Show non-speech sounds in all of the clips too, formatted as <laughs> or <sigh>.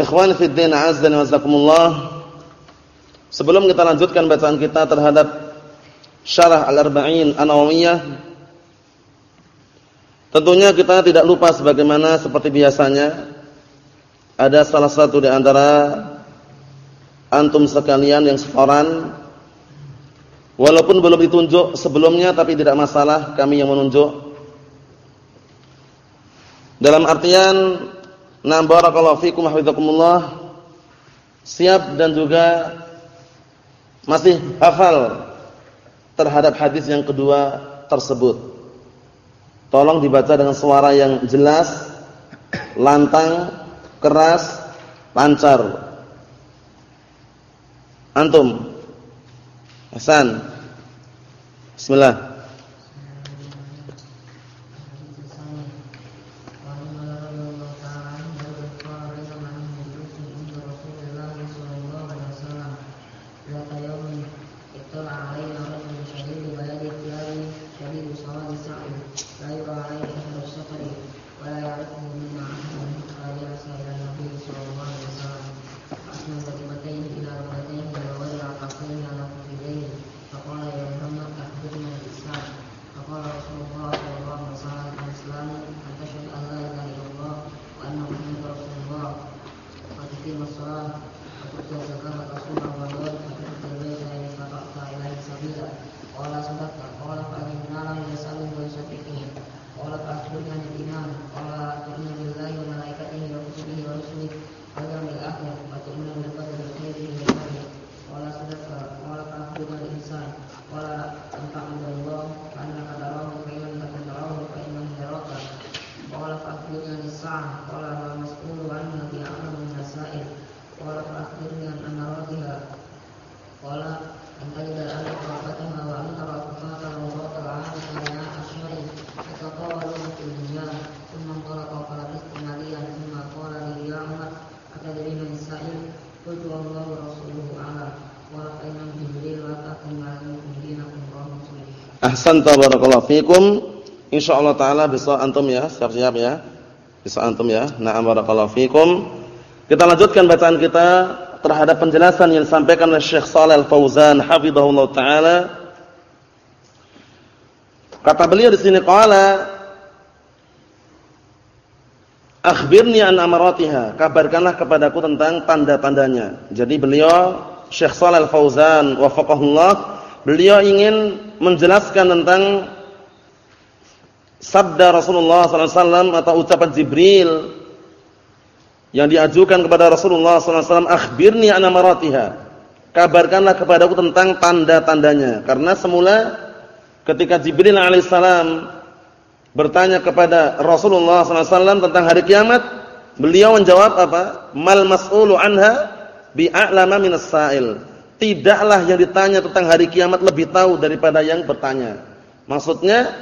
Ikhwan fi din azza wa. Sebelum kita lanjutkan bacaan kita terhadap Syarah Al-Arba'in An-Nawawiyah, tentunya kita tidak lupa sebagaimana seperti biasanya ada salah satu di antara antum sekalian yang setoran walaupun belum ditunjuk sebelumnya tapi tidak masalah kami yang menunjuk dalam artian Nah barakallahu fikum hafizakumullah. Siap dan juga masih hafal terhadap hadis yang kedua tersebut. Tolong dibaca dengan suara yang jelas, lantang, keras, lancar. Antum. Hasan. Bismillah. Ahsanta barakallahu fikum. Insyaallah taala besok antum ya, siap-siap ya. Besok antum ya. Na'am barakallahu fikum. Kita lanjutkan bacaan kita terhadap penjelasan yang disampaikan oleh Syekh Shalal Fauzan hafizahullah taala. Kata beliau di sini qala Akhbirni an amaratiha, kabarkanlah kepadaku tentang tanda-tandanya. Jadi beliau Syekh Shalal Fauzan wafaqahullah beliau ingin menjelaskan tentang sabda Rasulullah SAW atau ucapan Jibril yang diajukan kepada Rasulullah SAW, akhbirni anamaratiha. Kabarkanlah kepadaku tentang tanda-tandanya. Karena semula ketika Jibril alaihissalam bertanya kepada Rasulullah SAW tentang hari kiamat, beliau menjawab apa? Mal mas'ulu anha bi'a'lama minas sa'il tidaklah yang ditanya tentang hari kiamat lebih tahu daripada yang bertanya. Maksudnya,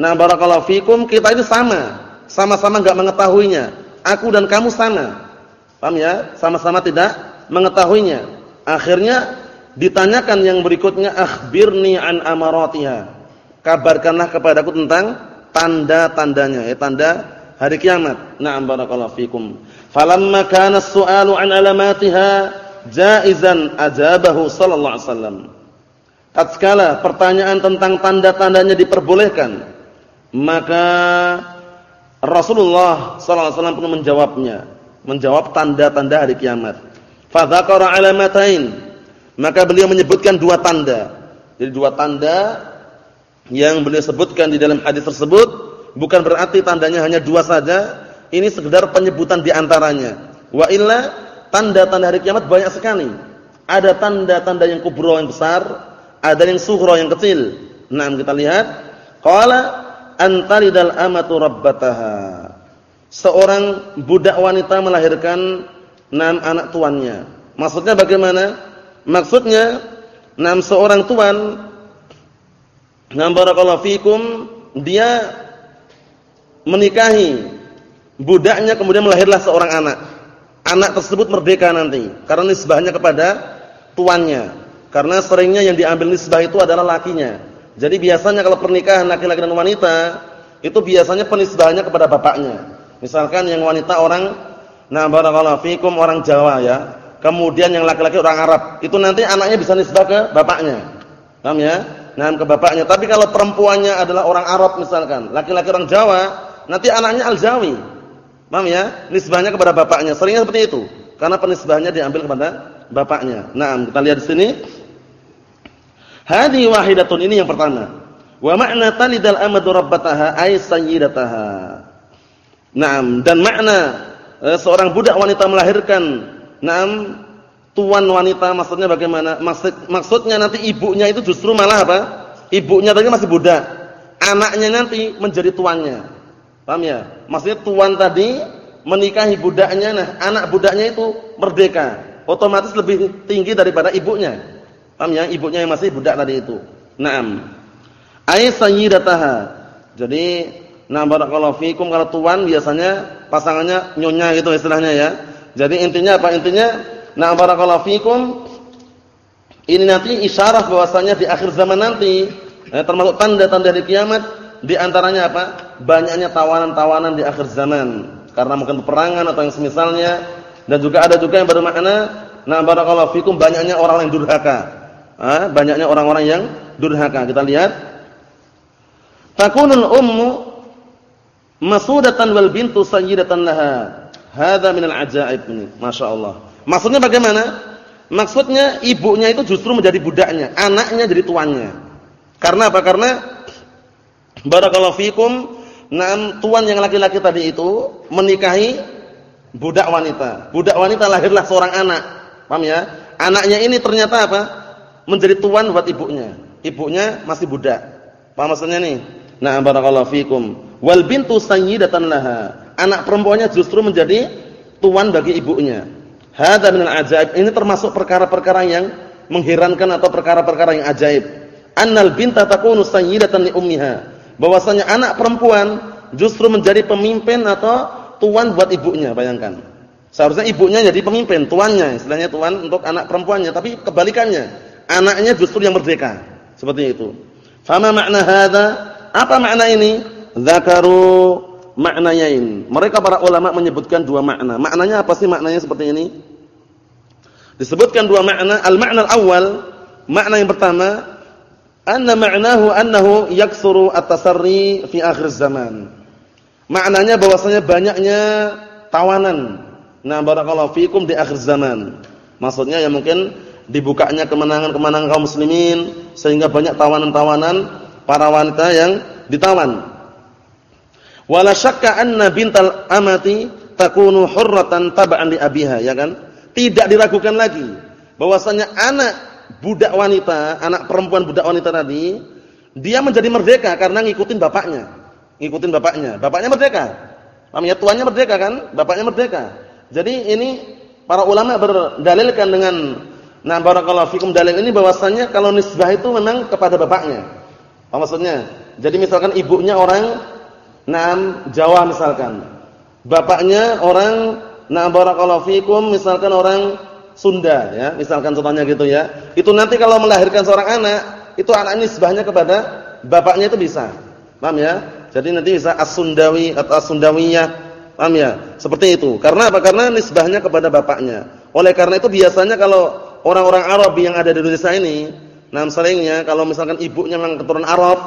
nah barakallahu fikum, kita ini sama, sama-sama enggak mengetahuinya. Aku dan kamu sama. Paham ya? Sama-sama tidak mengetahuinya. Akhirnya ditanyakan yang berikutnya, akhbirni an amaratiha. Kabarkanlah kepadaku tentang tanda-tandanya, ya tanda hari kiamat. Na'am barakallahu fikum. Falamma kana as-su'alu an alamatiha jaizan ajabahu sallallahu alaihi wasallam. Tatkala pertanyaan tentang tanda-tandanya diperbolehkan, maka Rasulullah sallallahu alaihi wasallam pun menjawabnya, menjawab tanda-tanda hari kiamat. Fa dzakara alamatain, maka beliau menyebutkan dua tanda. Jadi dua tanda yang beliau sebutkan di dalam hadis tersebut bukan berarti tandanya hanya dua saja, ini sekedar penyebutan di antaranya. Wa illa tanda-tanda hari kiamat banyak sekali. Ada tanda-tanda yang kubro yang besar, ada yang sughra yang kecil. Nah, kita lihat qala antaridal amatu rabbataha. seorang budak wanita melahirkan enam anak tuannya. Maksudnya bagaimana? Maksudnya enam seorang tuan enam barakallahu fikum dia menikahi budaknya kemudian melahirlah seorang anak. Anak tersebut merdeka nanti karena nisbahnya kepada tuannya. Karena seringnya yang diambil nisbah itu adalah lakinya. Jadi biasanya kalau pernikahan laki-laki dan wanita itu biasanya penisbahannya kepada bapaknya. Misalkan yang wanita orang nah barakallahu fikum orang Jawa ya. Kemudian yang laki-laki orang Arab, itu nanti anaknya bisa nisbah ke bapaknya. Paham ya? Nah, ke bapaknya. Tapi kalau perempuannya adalah orang Arab misalkan, laki-laki orang Jawa, nanti anaknya Al-Jawi. Paham ya? Nisbahnya kepada bapaknya. Seringnya seperti itu. Karena penisbahannya diambil kepada bapaknya. Nah, kita lihat di sini. Hadi wahidatun ini yang pertama. Wa ma'na talidal amadu rabbataha ay sayyidataha. Naam, dan makna e, seorang budak wanita melahirkan naam tuan wanita maksudnya bagaimana? Maksud maksudnya nanti ibunya itu justru malah apa? Ibunya tadi masih budak. Anaknya nanti menjadi tuannya. Paham ya? Maksudnya tuan tadi menikahi budaknya, nah anak budaknya itu merdeka. Otomatis lebih tinggi daripada ibunya. Paham ya? Ibunya yang masih budak tadi itu. Naam. Ay sayyidataha. Jadi Nah barakallahu fikum kalau tuan biasanya pasangannya nyonya gitu istilahnya ya. Jadi intinya apa? Intinya nah barakallahu fikum ini nanti isyarat bahwasanya di akhir zaman nanti eh, termasuk tanda-tanda di kiamat di antaranya apa? Banyaknya tawanan-tawanan di akhir zaman karena mungkin peperangan atau yang semisalnya dan juga ada juga yang bermakna nah barakallahu fikum banyaknya orang yang durhaka. Eh, banyaknya orang-orang yang durhaka. Kita lihat takunul ummu masudatan wal bintu sayyidatan laha. Hadza minal ajaib ini. Masyaallah. Maksudnya bagaimana? Maksudnya ibunya itu justru menjadi budaknya, anaknya jadi tuannya. Karena apa? Karena barakallahu fikum, nam tuan yang laki-laki tadi itu menikahi budak wanita. Budak wanita lahirlah seorang anak. Paham ya? Anaknya ini ternyata apa? Menjadi tuan buat ibunya. Ibunya masih budak. Paham maksudnya nih? Nah, barakallahu fikum. Wal bintu sayyidatan laha. Anak perempuannya justru menjadi tuan bagi ibunya. Hadza minal ajaib. Ini termasuk perkara-perkara yang mengherankan atau perkara-perkara yang ajaib. Annal binta takunu sayyidatan li ummiha. Bahwasanya anak perempuan justru menjadi pemimpin atau tuan buat ibunya, bayangkan. Seharusnya ibunya jadi pemimpin, tuannya, istilahnya tuan untuk anak perempuannya, tapi kebalikannya. Anaknya justru yang merdeka. Seperti itu. Fama makna hadza? Apa makna ini? Zakaru maknayain. Mereka para ulama menyebutkan dua makna. Maknanya apa sih maknanya seperti ini? Disebutkan dua makna. Al-makna al-awwal, makna yang pertama, anna ma'nahu annahu yaksuru at-tasarri fi akhir zaman. Maknanya bahwasanya banyaknya tawanan. Nah, barakallahu fikum di akhir zaman. Maksudnya ya mungkin dibukanya kemenangan-kemenangan kaum muslimin sehingga banyak tawanan-tawanan para wanita yang ditawan. Wala syakka anna bintal amati takunu hurratan tab'an li abiha, ya kan? Tidak diragukan lagi bahwasanya anak budak wanita, anak perempuan budak wanita tadi, dia menjadi merdeka karena ngikutin bapaknya. Ngikutin bapaknya. Bapaknya merdeka. Paham ya? Tuannya merdeka kan? Bapaknya merdeka. Jadi ini para ulama berdalilkan dengan nah barakallahu fikum dalil ini bahwasanya kalau nisbah itu memang kepada bapaknya. Apa maksudnya? Jadi misalkan ibunya orang Naam Jawa misalkan. Bapaknya orang Naam barakallahu fikum misalkan orang Sunda ya, misalkan contohnya gitu ya. Itu nanti kalau melahirkan seorang anak, itu anak nisbahnya kepada bapaknya itu bisa. Paham ya? Jadi nanti bisa as-Sundawi atau as-Sundawiyah. Paham ya? Seperti itu. Karena apa? Karena nisbahnya kepada bapaknya. Oleh karena itu biasanya kalau orang-orang Arab yang ada di Indonesia ini, nah seringnya kalau misalkan ibunya memang keturunan Arab,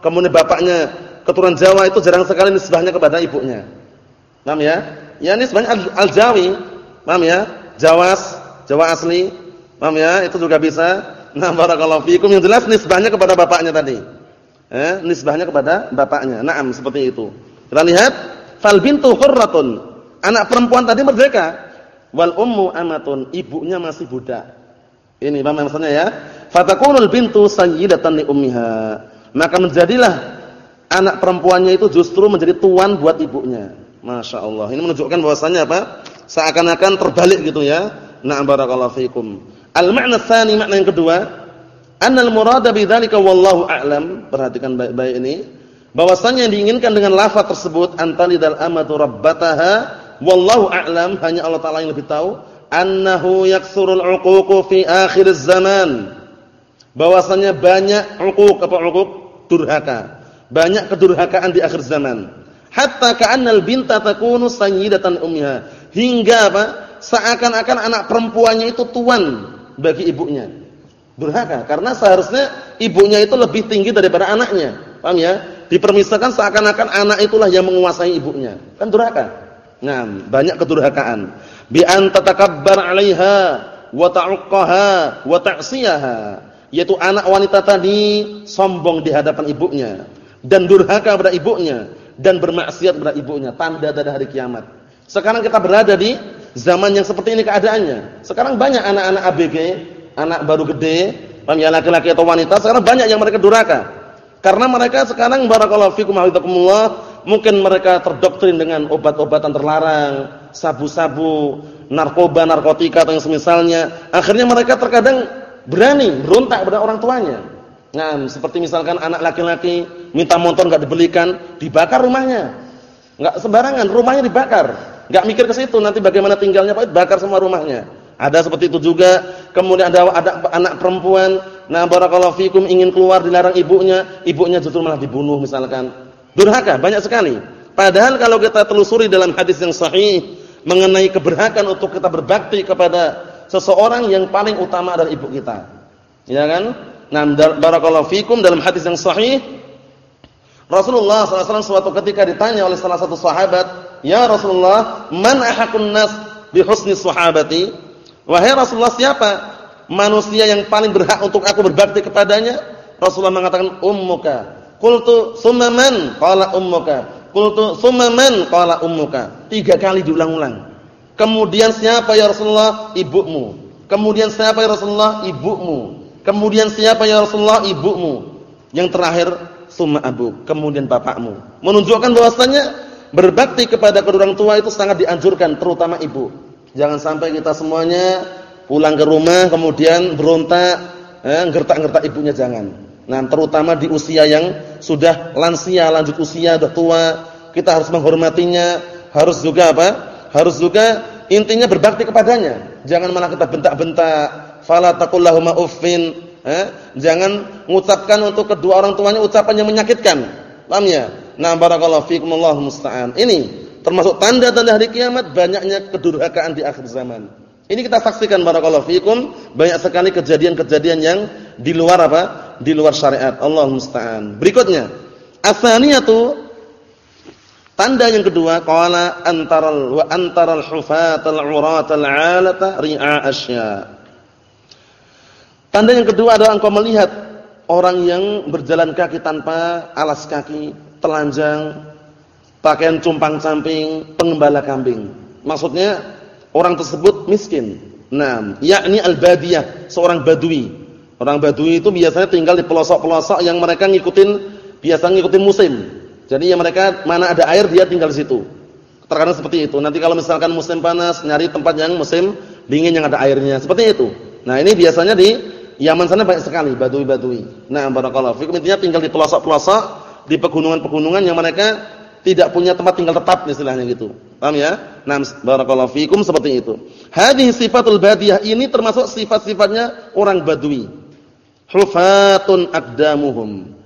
kemudian bapaknya keturunan Jawa itu jarang sekali nisbahnya kepada ibunya. Paham ya? Ya nisbahnya al-Jawi. Paham ya? Jawas, Jawa asli. Paham ya? Itu juga bisa. Nah, barakallahu fikum yang jelas nisbahnya kepada bapaknya tadi. Eh, nisbahnya kepada bapaknya. Naam, seperti itu. Kita lihat, fal bintu hurratun. Anak perempuan tadi merdeka. Wal ummu amatun, ibunya masih budak. Ini paham maksudnya ya? Fatakunul bintu sayyidatan li ummiha. Maka menjadilah anak perempuannya itu justru menjadi tuan buat ibunya. Masya Allah. Ini menunjukkan bahwasannya apa? Seakan-akan terbalik gitu ya. Na'am barakallahu fikum. Al-ma'na tsani, makna yang kedua, annal murada bidzalika wallahu a'lam. Perhatikan baik-baik ini. Bahwasanya yang diinginkan dengan lafaz tersebut antalidal amatu rabbataha wallahu a'lam, hanya Allah taala yang lebih tahu, annahu yaksurul 'uququ fi akhir zaman. Bahwasanya banyak 'uquq apa 'uquq? Durhaka. Banyak kedurhakaan di akhir zaman. Hatta ka'annal binta takunu sayyidatan ummiha. Hingga apa? Seakan-akan anak perempuannya itu tuan bagi ibunya. Durhaka karena seharusnya ibunya itu lebih tinggi daripada anaknya. Paham ya? Dipermisalkan seakan-akan anak itulah yang menguasai ibunya. Kan durhaka. Nah, banyak kedurhakaan. Bi an tatakabbar 'alaiha wa ta'uqqaha wa ta'siyaha. Yaitu anak wanita tadi sombong di hadapan ibunya dan durhaka kepada ibunya dan bermaksiat kepada ibunya tanda dari hari kiamat. Sekarang kita berada di zaman yang seperti ini keadaannya. Sekarang banyak anak-anak ABG, anak baru gede, ya laki-laki atau wanita, sekarang banyak yang mereka durhaka. Karena mereka sekarang barakallahu fikum hafizakumullah, mungkin mereka terdoktrin dengan obat-obatan terlarang, sabu-sabu, narkoba, narkotika atau yang semisalnya. Akhirnya mereka terkadang berani berontak kepada orang tuanya. Nah, seperti misalkan anak laki-laki minta motor nggak dibelikan, dibakar rumahnya. Nggak sembarangan, rumahnya dibakar. Nggak mikir ke situ nanti bagaimana tinggalnya, Pak, bakar semua rumahnya. Ada seperti itu juga. Kemudian ada ada anak perempuan, nah barakallahu fikum ingin keluar dilarang ibunya, ibunya justru malah dibunuh misalkan. Durhaka banyak sekali. Padahal kalau kita telusuri dalam hadis yang sahih mengenai keberhakan untuk kita berbakti kepada seseorang yang paling utama dari ibu kita. Ya kan? Nah, barakallahu fikum dalam hadis yang sahih Rasulullah SAW suatu ketika ditanya oleh salah satu sahabat, "Ya Rasulullah, man ahakun nas bi husni sahabati?" Wahai Rasulullah, siapa manusia yang paling berhak untuk aku berbakti kepadanya? Rasulullah mengatakan, "Ummuka." Qultu, "Tsumma man?" Qala ummuka. Qultu, "Tsumma man?" Qala ummuka. Tiga kali diulang-ulang. Kemudian siapa ya Rasulullah? Ibumu. Kemudian siapa ya Rasulullah? Ibumu. Kemudian siapa ya Rasulullah? Ibumu. Yang terakhir summa abu, kemudian bapakmu. Menunjukkan bahwasanya berbakti kepada kedua orang tua itu sangat dianjurkan, terutama ibu. Jangan sampai kita semuanya pulang ke rumah kemudian berontak, eh, gertak-gertak ibunya jangan. Nah, terutama di usia yang sudah lansia, lanjut usia, sudah tua, kita harus menghormatinya, harus juga apa? Harus juga intinya berbakti kepadanya. Jangan malah kita bentak-bentak, fala taqul uffin. Eh? jangan mengucapkan untuk kedua orang tuanya ucapan yang menyakitkan. Paham ya? Nah barakallahu fikum Allahu musta'an. Ini termasuk tanda-tanda hari kiamat banyaknya kedurhakaan di akhir zaman. Ini kita saksikan barakallahu fikum banyak sekali kejadian-kejadian yang di luar apa? Di luar syariat. Allah musta'an. Berikutnya asaniyatu Tanda yang kedua qala antaral wa antaral hufatal uratal alata ri'a asya. Tanda yang kedua adalah engkau melihat orang yang berjalan kaki tanpa alas kaki, telanjang, pakaian cumpang-camping, pengembala kambing. Maksudnya orang tersebut miskin. Nah, yakni al-badiyah, seorang badui. Orang badui itu biasanya tinggal di pelosok-pelosok yang mereka ngikutin biasa ngikutin musim. Jadi yang mereka mana ada air dia tinggal di situ. Terkadang seperti itu. Nanti kalau misalkan musim panas nyari tempat yang musim dingin yang ada airnya. Seperti itu. Nah, ini biasanya di Yaman sana banyak sekali badui-badui. Nah, barakallahu fikum intinya tinggal di pelosok-pelosok, di pegunungan-pegunungan yang mereka tidak punya tempat tinggal tetap istilahnya gitu. Paham ya? Nah, barakallahu fikum seperti itu. Hadhihi sifatul badiyah ini termasuk sifat-sifatnya orang badui. Hufatun aqdamuhum.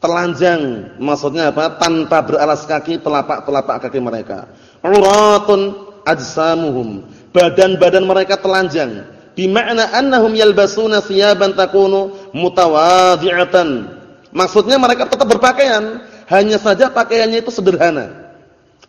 Telanjang, maksudnya apa? Tanpa beralas kaki telapak-telapak kaki mereka. Uratun ajsamuhum. Badan-badan mereka telanjang Bima'na annahum yalbasuna thiyaban takunu mutawadhi'atan. Maksudnya mereka tetap berpakaian, hanya saja pakaiannya itu sederhana.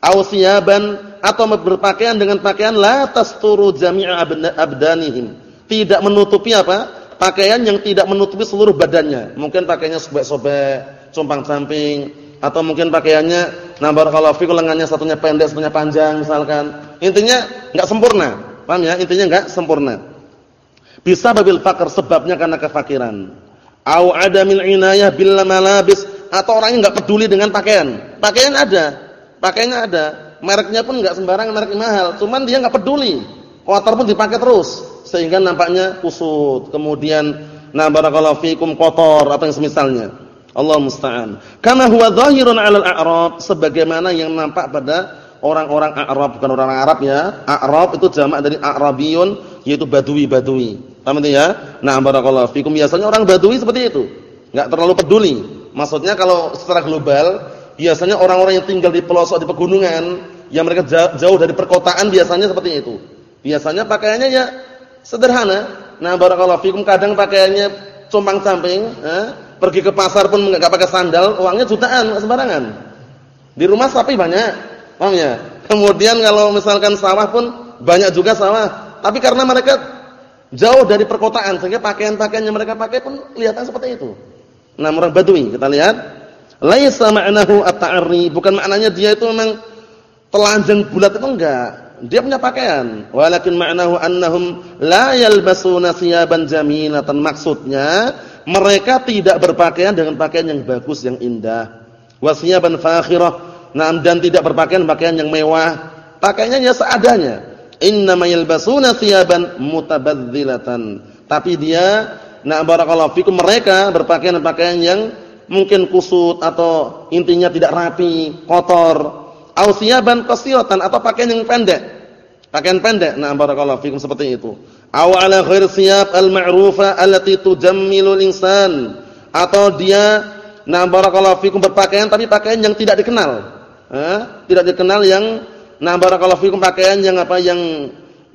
Aw thiyaban atau berpakaian dengan pakaian la tasturu jami'a abdanihim. Tidak menutupi apa? Pakaian yang tidak menutupi seluruh badannya. Mungkin pakaiannya sobek-sobek, compang-camping atau mungkin pakaiannya barakallahu fikum lengannya satunya pendek, satunya panjang misalkan. Intinya enggak sempurna. Paham ya? Intinya enggak sempurna. Bisa babil fakir sebabnya karena kefakiran. Au adamil inayah bil malabis atau orang yang enggak peduli dengan pakaian. Pakaian ada. Pakaiannya ada. Mereknya pun enggak sembarangan, merek mahal. Cuman dia enggak peduli. Kotor pun dipakai terus sehingga nampaknya kusut. Kemudian na barakallahu fikum kotor atau yang semisalnya. Allah musta'an. Kama huwa dhahirun 'alal a'rab sebagaimana yang nampak pada orang-orang Arab bukan orang Arab ya. Arab itu jamak dari Arabiyun yaitu badui-badui. Paham itu ya? Nah, barakallahu fikum biasanya orang badui seperti itu. Enggak terlalu peduli. Maksudnya kalau secara global biasanya orang-orang yang tinggal di pelosok di pegunungan yang mereka jauh dari perkotaan biasanya seperti itu. Biasanya pakaiannya ya sederhana. Nah, barakallahu fikum kadang pakaiannya compang camping, eh? pergi ke pasar pun enggak pakai sandal, uangnya jutaan sembarangan. Di rumah sapi banyak, paham ya? Kemudian kalau misalkan sawah pun banyak juga sawah, tapi karena mereka jauh dari perkotaan sehingga pakaian-pakaian yang mereka pakai pun kelihatan seperti itu. Nah, orang Badui, kita lihat. Laisa ma'nahu at-ta'arri, bukan maknanya dia itu memang telanjang bulat itu enggak. Dia punya pakaian. Walakin ma'nahu annahum la yalbasuna thiyaban jamilatan. Maksudnya, mereka tidak berpakaian dengan pakaian yang bagus, yang indah. Wasiyaban fakhirah. Nah, dan tidak berpakaian pakaian yang mewah. Pakaiannya ya seadanya. Innama yalbasuna thiyaban mutabadzilatan. Tapi dia Nah barakallahu fikum mereka berpakaian pakaian yang mungkin kusut atau intinya tidak rapi, kotor. Au siyaban qasiratan atau pakaian yang pendek. Pakaian pendek. Nah barakallahu fikum seperti itu. Aw ala ghair siyab al-ma'rufa allati tujammilul insan atau dia nah barakallahu fikum berpakaian tapi pakaian yang tidak dikenal. Eh? Tidak dikenal yang nah barakallahu fikum pakaian yang apa yang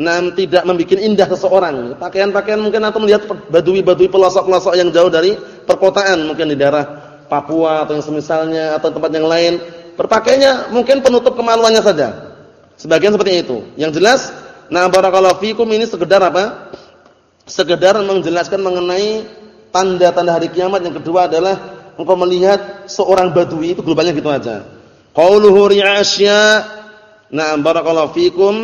Nah, tidak membuat indah seseorang. Pakaian-pakaian mungkin atau melihat badui-badui pelosok-pelosok yang jauh dari perkotaan, mungkin di daerah Papua atau yang semisalnya atau tempat yang lain. Berpakaiannya mungkin penutup kemaluannya saja. Sebagian seperti itu. Yang jelas, nah barakallahu fikum ini sekedar apa? Sekedar menjelaskan mengenai tanda-tanda hari kiamat. Yang kedua adalah engkau melihat seorang badui itu globalnya gitu aja. Qauluhu ri'asya. Nah, barakallahu fikum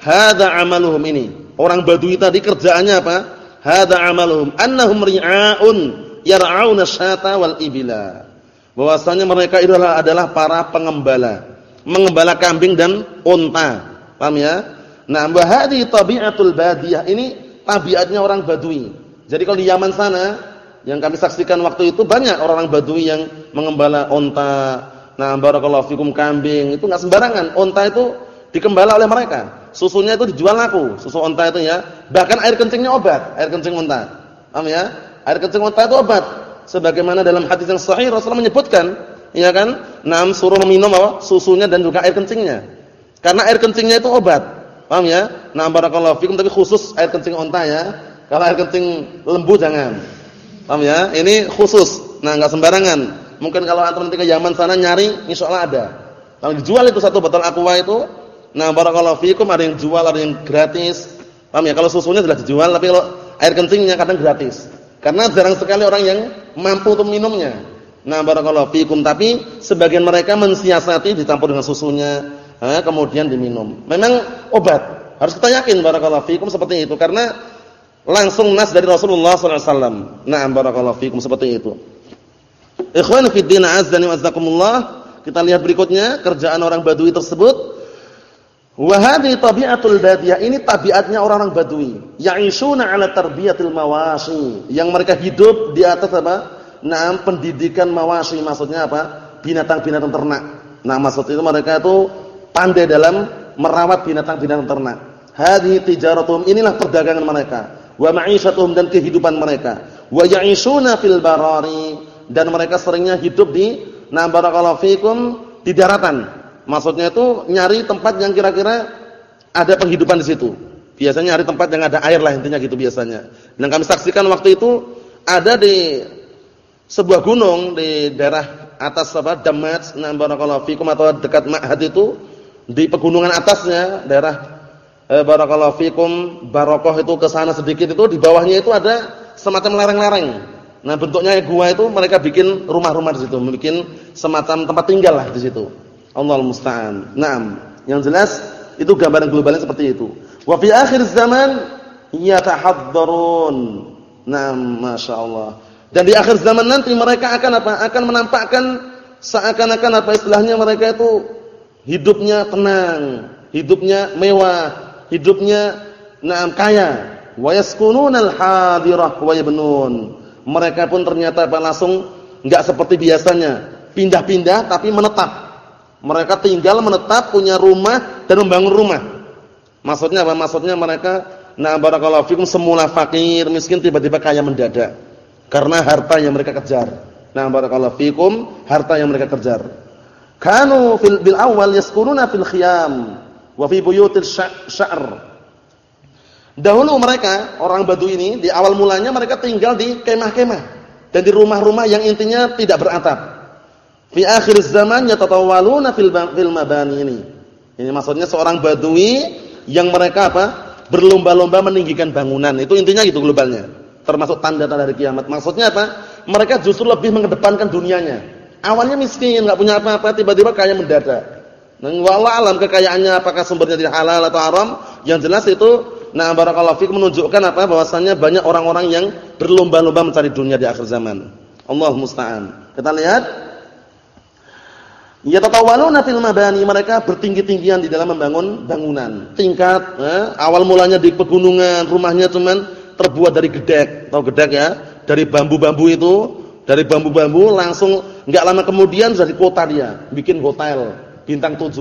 Hada amaluhum ini. Orang Badui tadi kerjaannya apa? Hada amaluhum annahum ri'aun yar'auna syata wal ibila. Bahwasanya mereka adalah, adalah para pengembala, mengembala kambing dan unta. Paham ya? Nah, bahadi tabi'atul badiyah ini tabiatnya orang Badui. Jadi kalau di Yaman sana yang kami saksikan waktu itu banyak orang-orang Badui yang mengembala unta. Nah, barakallahu fikum kambing, itu enggak sembarangan. Unta itu dikembala oleh mereka. Susunya itu dijual laku, susu unta itu ya. Bahkan air kencingnya obat, air kencing unta. Paham ya? Air kencing unta itu obat. Sebagaimana dalam hadis yang sahih Rasulullah menyebutkan, ya kan? Nam suruh minum apa? Susunya dan juga air kencingnya. Karena air kencingnya itu obat. Paham ya? Nah, barakallahu fikum tapi khusus air kencing unta ya. Kalau air kencing lembu jangan. Paham ya? Ini khusus. Nah, enggak sembarangan. Mungkin kalau antum nanti ke Yaman sana nyari, insyaallah ada. Kalau dijual itu satu botol aqua itu Nah, barakallahu fikum ada yang jual, ada yang gratis. Paham ya? Kalau susunya sudah dijual, tapi kalau air kencingnya kadang gratis. Karena jarang sekali orang yang mampu untuk minumnya. Nah, barakallahu fikum, tapi sebagian mereka mensiasati dicampur dengan susunya, eh, kemudian diminum. Memang obat. Harus kita yakin barakallahu fikum seperti itu karena langsung nas dari Rasulullah sallallahu alaihi wasallam. Na'am barakallahu fikum seperti itu. Ikhwan fi din azza wa jazakumullah. Kita lihat berikutnya kerjaan orang Badui tersebut Wa tabi'atul badiyah ini tabiatnya orang-orang Badui, ya'ishuna 'ala tarbiyatil mawashi, yang mereka hidup di atas apa? Nah, pendidikan mawashi maksudnya apa? Binatang-binatang ternak. Nah, maksud itu mereka itu pandai dalam merawat binatang-binatang ternak. Hadhihi tijaratuhum inilah perdagangan mereka, wa ma'isyatuhum dan kehidupan mereka. Wa ya'ishuna fil barari dan mereka seringnya hidup di na barakallahu fikum di daratan Maksudnya itu nyari tempat yang kira-kira ada penghidupan di situ. Biasanya nyari tempat yang ada air lah intinya gitu biasanya. Dan kami saksikan waktu itu ada di sebuah gunung di daerah atas apa Damat, nah fikum atau dekat Ma'had itu di pegunungan atasnya daerah eh, barakallahu Barokoh itu ke sana sedikit itu di bawahnya itu ada semacam lereng-lereng. Nah bentuknya gua itu mereka bikin rumah-rumah di situ, bikin semacam tempat tinggal lah di situ. Allah musta'an. Naam. Yang jelas itu gambaran globalnya seperti itu. Wa fi akhir zaman yatahaddarun. Naam, masyaallah. Dan di akhir zaman nanti mereka akan apa? Akan menampakkan seakan-akan apa istilahnya mereka itu hidupnya tenang, hidupnya mewah, hidupnya na'am kaya. Wa yaskununal hadirah wa yabnun. Mereka pun ternyata langsung enggak seperti biasanya, pindah-pindah tapi menetap. Mereka tinggal menetap, punya rumah dan membangun rumah. Maksudnya apa? Maksudnya mereka nah barakallahu fikum semula fakir, miskin tiba-tiba kaya mendadak. Karena harta yang mereka kejar. Nah barakallahu fikum, harta yang mereka kejar. Kanu fil bil awal yaskununa fil khiyam wa fi buyutil sya'r. Dahulu mereka, orang Badu ini, di awal mulanya mereka tinggal di kemah-kemah. Dan di rumah-rumah yang intinya tidak beratap. Fi akhir zaman yatatawaluna fil fil mabani ini. Ini maksudnya seorang badui yang mereka apa? berlomba-lomba meninggikan bangunan. Itu intinya gitu globalnya. Termasuk tanda-tanda hari kiamat. Maksudnya apa? Mereka justru lebih mengedepankan dunianya. Awalnya miskin, enggak punya apa-apa, tiba-tiba kaya mendadak. Nah, wallah alam kekayaannya apakah sumbernya tidak halal atau haram? Yang jelas itu nah barakallahu fikum menunjukkan apa? bahwasannya banyak orang-orang yang berlomba-lomba mencari dunia di akhir zaman. Allah musta'an. Kita lihat Yatatawaluna fil mabani, mereka bertinggi-tinggian di dalam membangun bangunan. Tingkat eh, awal mulanya di pegunungan, rumahnya cuman terbuat dari gedek. Tahu gedek ya? Dari bambu-bambu itu, dari bambu-bambu langsung enggak lama kemudian sudah di kota dia, bikin hotel bintang 7.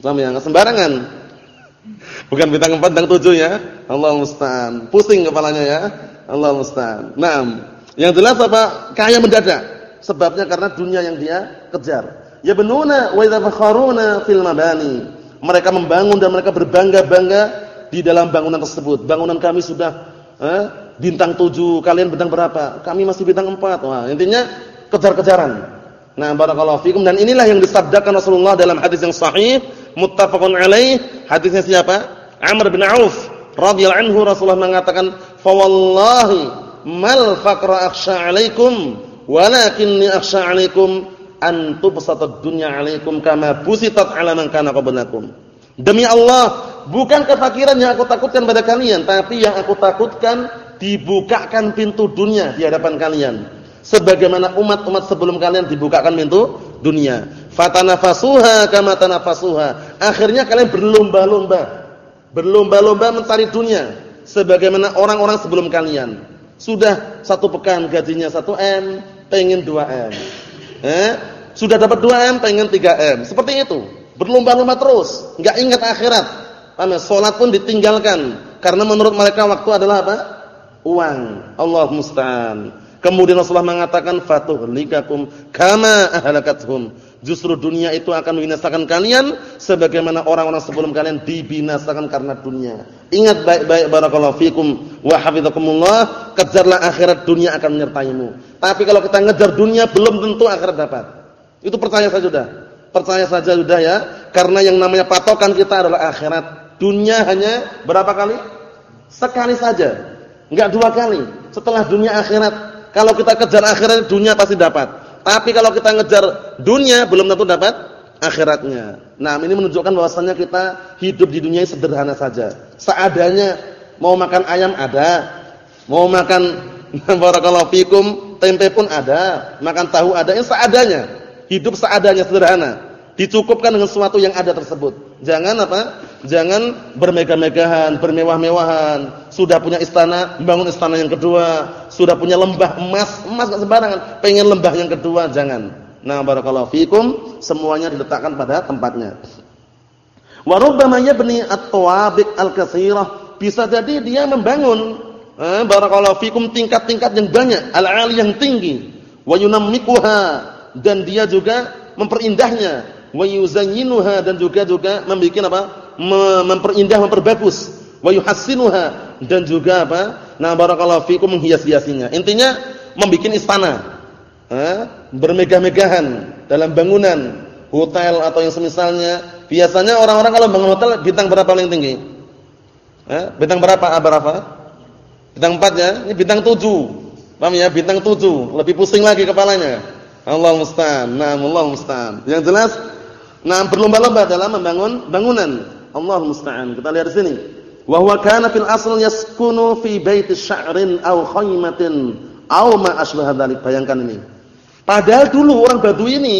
Paham ya? Sembarangan. Bukan bintang 4, bintang 7 ya. Allah musta'an. Pusing kepalanya ya. Allah musta'an. Naam. Yang jelas apa? Kaya mendadak. Sebabnya karena dunia yang dia kejar yabnuna wa yatafakharuna fil mabani. Mereka membangun dan mereka berbangga-bangga di dalam bangunan tersebut. Bangunan kami sudah eh, bintang 7, kalian bintang berapa? Kami masih bintang 4. Wah, intinya kejar-kejaran. Nah, barakallahu fikum dan inilah yang disabdakan Rasulullah dalam hadis yang sahih, muttafaqun alaih. Hadisnya siapa? Amr bin Auf radhiyallahu anhu Rasulullah mengatakan, "Fa wallahi mal faqra akhsha 'alaikum, walakinni akhsha 'alaikum an tubsatad dunya 'alaikum kama busitat 'ala man kana qablakum. Demi Allah, bukan kefakiran yang aku takutkan pada kalian, tapi yang aku takutkan dibukakan pintu dunia di hadapan kalian. Sebagaimana umat-umat sebelum kalian dibukakan pintu dunia. Fatanafasuha kama tanafasuha. Akhirnya kalian berlomba-lomba. Berlomba-lomba mencari dunia sebagaimana orang-orang sebelum kalian. Sudah satu pekan gajinya 1 M, pengen 2 M. Eh? Sudah dapat 2 M, pengen 3 M. Seperti itu. Berlomba-lomba terus, enggak ingat akhirat. Ya? Salat pun ditinggalkan karena menurut mereka waktu adalah apa? Uang. Allah musta'an. Kemudian Rasulullah mengatakan fatuhlikakum kama ahlakathum. Justru dunia itu akan membinasakan kalian sebagaimana orang-orang sebelum kalian dibinasakan karena dunia. Ingat baik-baik barakallahu fikum wa hafizakumullah, kejarlah akhirat dunia akan menyertaimu. Tapi kalau kita ngejar dunia belum tentu akhirat dapat. Itu percaya saja sudah. Percaya saja sudah ya, karena yang namanya patokan kita adalah akhirat. Dunia hanya berapa kali? Sekali saja. Enggak dua kali. Setelah dunia akhirat. Kalau kita kejar akhirat, dunia pasti dapat. Tapi kalau kita ngejar dunia belum tentu dapat akhiratnya. Nah, ini menunjukkan bahwasannya kita hidup di dunia sederhana saja. Seadanya mau makan ayam ada, mau makan <laughs> barakallahu fikum tempe pun ada, makan tahu ada, yang seadanya. Hidup seadanya sederhana. Dicukupkan dengan sesuatu yang ada tersebut. Jangan apa? Jangan bermegah-megahan, bermewah-mewahan. Sudah punya istana, bangun istana yang kedua. Sudah punya lembah emas, emas enggak sembarangan. Pengen lembah yang kedua, jangan. Nah, barakallahu fikum, semuanya diletakkan pada tempatnya. Wa rubbama yabni at-tawabiq al-katsirah. Bisa jadi dia membangun eh, barakallahu fikum tingkat-tingkat yang banyak, al-ali yang tinggi. Wa yunammikuha dan dia juga memperindahnya wa yuzayyinuha dan juga juga membikin apa? Memperindah memperbagus. Wa yuhassinuha dan juga apa? Nah barakallahu fikum menghias-hiasinya. Intinya membikin istana eh, bermegah-megahan dalam bangunan hotel atau yang semisalnya. Biasanya orang-orang kalau bangun hotel bintang berapa paling tinggi? Eh, bintang berapa berapa bintang 4 ya? Ini bintang 7 paham ya? Bintang 7 lebih pusing lagi kepalanya. Allah musta'an. Naam Allah musta'an. Yang jelas nah berlomba-lomba dalam membangun bangunan. Allah musta'an. Kita lihat di sini. Wa huwa kana fil asl yaskunu fi baiti sya'rin aw khaymatin aw ma asbaha dzalik. Bayangkan ini. Padahal dulu orang Badui ini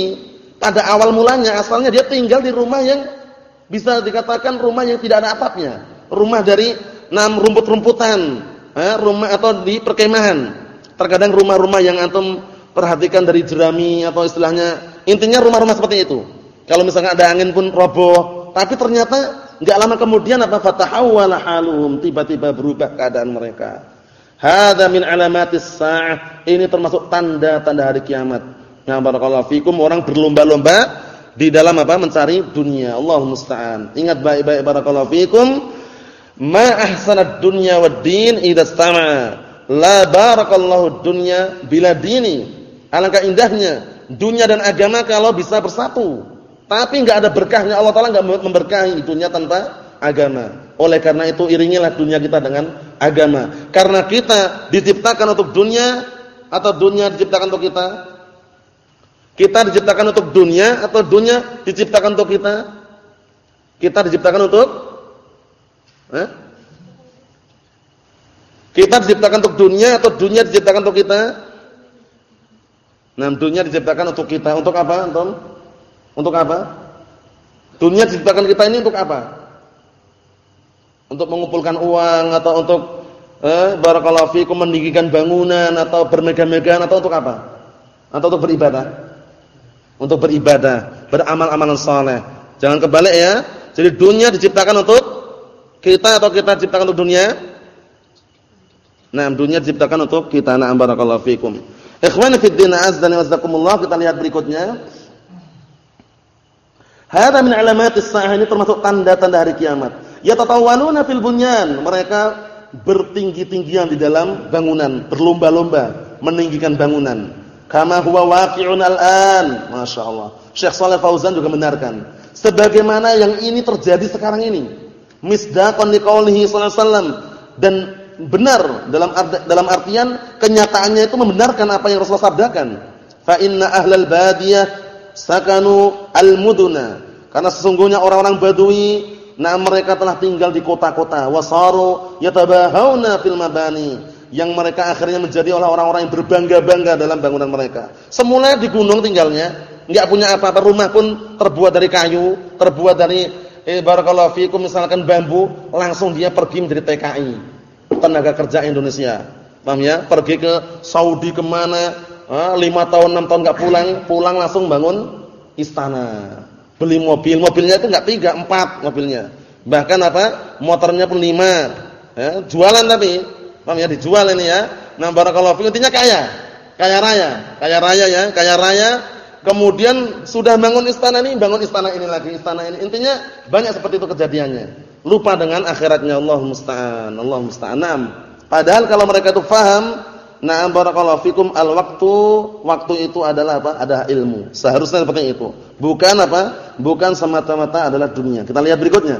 pada awal mulanya asalnya dia tinggal di rumah yang bisa dikatakan rumah yang tidak ada atapnya. Rumah dari enam rumput-rumputan, eh, rumah atau di perkemahan. Terkadang rumah-rumah yang antum perhatikan dari jerami atau istilahnya intinya rumah-rumah seperti itu. Kalau misalnya ada angin pun roboh, tapi ternyata enggak lama kemudian apa fatahawwala haluhum, tiba-tiba berubah keadaan mereka. Hadza min alamatis saah. Ini termasuk tanda-tanda hari kiamat. Ya barakallahu fikum orang berlomba-lomba di dalam apa? mencari dunia. Allahu musta'an. Ingat baik-baik barakallahu fikum, ma ahsanad dunya wad din idza istama'a. La barakallahu dunya bila dini. Alangkah indahnya dunia dan agama kalau bisa bersatu. Tapi enggak ada berkahnya Allah taala enggak memberkahi dunia tanpa agama. Oleh karena itu iringilah dunia kita dengan agama. Karena kita diciptakan untuk dunia atau dunia diciptakan untuk kita? Kita diciptakan untuk dunia atau dunia diciptakan untuk kita? Kita diciptakan untuk eh? Kita diciptakan untuk dunia atau dunia diciptakan untuk kita? Nah, dunia diciptakan untuk kita. Untuk apa, Antum? Untuk apa? Dunia diciptakan kita ini untuk apa? Untuk mengumpulkan uang atau untuk eh barakallahu fikum meninggikan bangunan atau bermegah-megahan atau untuk apa? Atau untuk beribadah? untuk beribadah, beramal-amalan saleh. Jangan kebalik ya. Jadi dunia diciptakan untuk kita atau kita diciptakan untuk dunia? Nah, dunia diciptakan untuk kita. Na'am barakallahu fikum. Ikhwani fid din azdani wasakumullah, kita lihat berikutnya. Hadza min alamatis saah ini termasuk tanda-tanda hari kiamat. Yatatawaluna fil bunyan. Mereka bertinggi-tinggian di dalam bangunan, berlomba-lomba meninggikan bangunan. Kama huwa waqi'un al-an. Masyaallah. Syekh Shalih Fauzan juga benarkan. Sebagaimana yang ini terjadi sekarang ini. Misdaqan liqaulihi sallallahu alaihi wasallam dan benar dalam dalam artian kenyataannya itu membenarkan apa yang Rasulullah sabdakan. Fa inna ahlal badiyah sakanu al-muduna. Karena sesungguhnya orang-orang Badui nah mereka telah tinggal di kota-kota wasaru yatabahawna fil mabani yang mereka akhirnya menjadi orang-orang yang berbangga-bangga dalam bangunan mereka. Semula di gunung tinggalnya, enggak punya apa-apa, rumah pun terbuat dari kayu, terbuat dari eh barakallahu fikum misalkan bambu, langsung dia pergi menjadi TKI, tenaga kerja Indonesia. Paham ya? Pergi ke Saudi ke mana, lima tahun, enam tahun enggak pulang, pulang langsung bangun istana. Beli mobil, mobilnya itu enggak tiga, empat mobilnya. Bahkan apa? Motornya pun lima. Ya, jualan tapi Paham ya dijual ini ya. Nah, barakallahu fiikum intinya kaya. Kaya raya, kaya raya ya, kaya raya. Kemudian sudah bangun istana ini, bangun istana ini lagi, istana ini. Intinya banyak seperti itu kejadiannya. Lupa dengan akhiratnya Allah musta'an, Allah musta'an. Nah, padahal kalau mereka itu faham, nah barakallahu fikum al-waktu, waktu itu adalah apa? Ada ilmu. Seharusnya seperti itu. Bukan apa? Bukan semata-mata adalah dunia. Kita lihat berikutnya.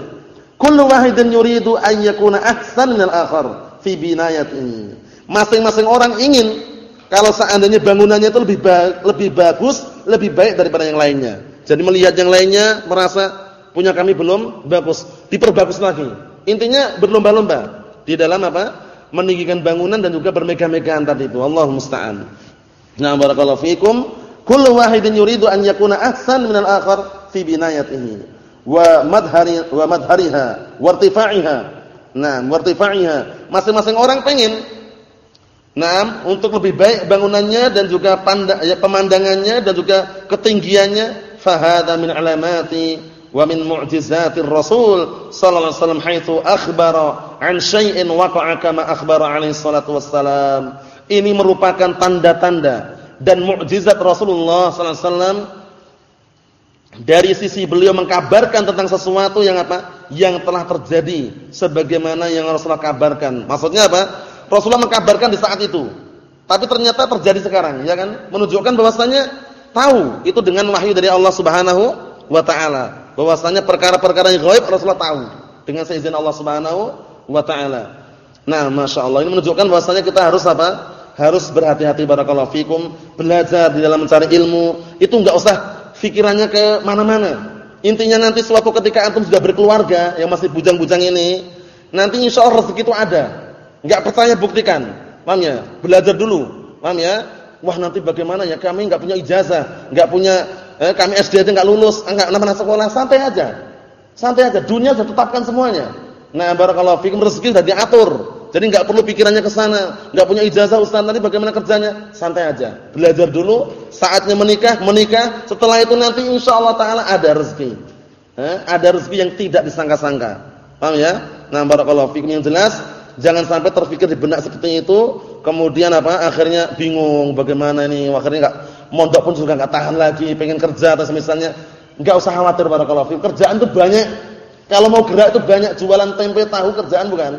Kullu wahidin yuridu an yakuna ahsan minal akhar fi ini. Masing-masing orang ingin kalau seandainya bangunannya itu lebih ba lebih bagus, lebih baik daripada yang lainnya. Jadi melihat yang lainnya merasa punya kami belum bagus, diperbagus lagi. Intinya berlomba-lomba di dalam apa? Meninggikan bangunan dan juga bermegah-megahan tadi itu. Allah musta'an. Nah, barakallahu fikum. Kullu wahidin yuridu an yakuna ahsan minal akhar fi binayatihi wa madhari wa madhariha wa irtifa'iha Nah, wartifaiha. Masing-masing orang pengen Nah, untuk lebih baik bangunannya dan juga pandang, ya, pemandangannya dan juga ketinggiannya fahada min alamati wa min mu'jizatir Rasul sallallahu alaihi wasallam haitsu akhbara an syai'in waqa'a kama akhbara alaihi salatu wassalam. Ini merupakan tanda-tanda dan mukjizat Rasulullah sallallahu alaihi wasallam dari sisi beliau mengkabarkan tentang sesuatu yang apa? Yang telah terjadi sebagaimana yang Rasulullah kabarkan. Maksudnya apa? Rasulullah mengkabarkan di saat itu. Tapi ternyata terjadi sekarang, ya kan? Menunjukkan bahwasanya tahu itu dengan wahyu dari Allah Subhanahu wa taala. Bahwasanya perkara-perkara yang gaib Rasulullah tahu dengan seizin Allah Subhanahu wa taala. Nah, Masya Allah ini menunjukkan bahwasanya kita harus apa? Harus berhati-hati barakallahu fikum, belajar di dalam mencari ilmu. Itu enggak usah pikirannya ke mana-mana. Intinya nanti suatu ketika antum sudah berkeluarga yang masih bujang-bujang ini, nanti insya Allah rezeki itu ada. Enggak percaya buktikan. Paham ya? Belajar dulu. Paham ya? Wah, nanti bagaimana ya? Kami enggak punya ijazah, enggak punya eh, kami SD aja enggak lulus, enggak pernah sekolah, santai aja. Santai aja, dunia sudah tetapkan semuanya. Nah, barakallahu fikum rezeki sudah diatur. Jadi enggak perlu pikirannya ke sana, enggak punya ijazah ustaz nanti bagaimana kerjanya? Santai aja. Belajar dulu, saatnya menikah, menikah, setelah itu nanti insyaallah taala ada rezeki. Eh, ada rezeki yang tidak disangka-sangka. Paham ya? Nah, barakallahu fikum yang jelas jangan sampai terpikir di benak seperti itu, kemudian apa? Akhirnya bingung bagaimana ini, akhirnya enggak mondok pun juga enggak tahan lagi, pengen kerja atau misalnya enggak usah khawatir barakallahu fikum. Kerjaan itu banyak. Kalau mau gerak itu banyak jualan tempe tahu kerjaan bukan?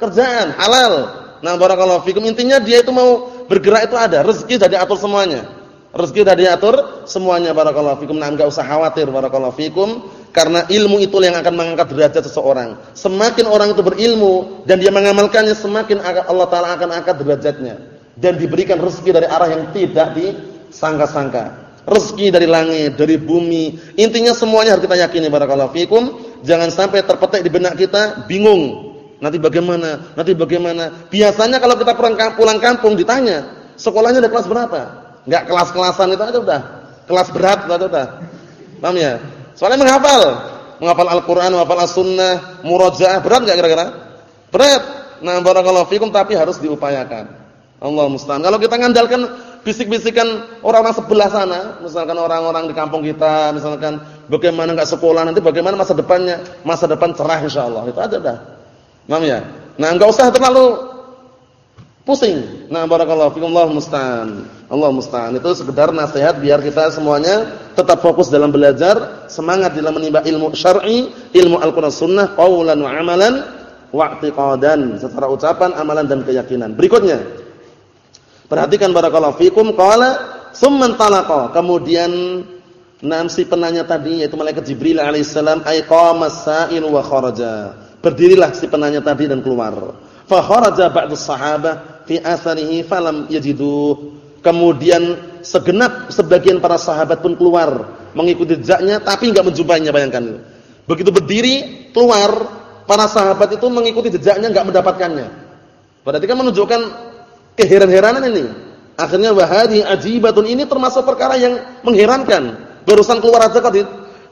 Kerjaan halal. Nah, barakallahu fikum intinya dia itu mau bergerak itu ada, rezeki sudah diatur semuanya. Rezeki sudah diatur semuanya barakallahu fikum. Nah, enggak usah khawatir barakallahu fikum karena ilmu itu yang akan mengangkat derajat seseorang. Semakin orang itu berilmu dan dia mengamalkannya, semakin Allah taala akan angkat derajatnya dan diberikan rezeki dari arah yang tidak disangka-sangka. Rezeki dari langit, dari bumi. Intinya semuanya harus kita yakini barakallahu fikum. Jangan sampai terpetik di benak kita bingung. Nanti bagaimana? Nanti bagaimana? Biasanya kalau kita pulang kampung ditanya, sekolahnya ada kelas berapa? Enggak kelas-kelasan itu aja udah. Kelas berat itu udah. Paham ya? Soalnya menghafal, menghafal Al-Qur'an, menghafal As-Sunnah, murajaah berat enggak kira-kira? Berat. Nah, barakallahu fikum tapi harus diupayakan. Allah musta'an. Kalau kita ngandalkan bisik-bisikan orang-orang sebelah sana, misalkan orang-orang di kampung kita, misalkan bagaimana enggak sekolah nanti bagaimana masa depannya? Masa depan cerah insyaallah. Itu aja dah. Paham ya? Nah, enggak usah terlalu pusing. Nah, barakallahu fikum Allah musta'an. Allah musta'an. Itu sekedar nasihat biar kita semuanya tetap fokus dalam belajar, semangat dalam menimba ilmu syar'i, ilmu Al-Qur'an Sunnah, qaulan wa amalan wa i'tiqadan, secara ucapan, amalan dan keyakinan. Berikutnya. Perhatikan barakallahu fikum qala summan talaqa. Kemudian Nam si penanya tadi yaitu malaikat Jibril alaihissalam ay qama sa'il wa kharaja. Berdirilah si penanya tadi dan keluar. Fa kharaja ba'du sahabah fi atharihi falam yajidu. Kemudian segenap sebagian para sahabat pun keluar mengikuti jejaknya tapi enggak menjumpainya bayangkan. Begitu berdiri keluar para sahabat itu mengikuti jejaknya enggak mendapatkannya. Berarti kan menunjukkan keheran-heranan ini. Akhirnya wahadi ajibatun ini termasuk perkara yang mengherankan. Barusan keluar kok di,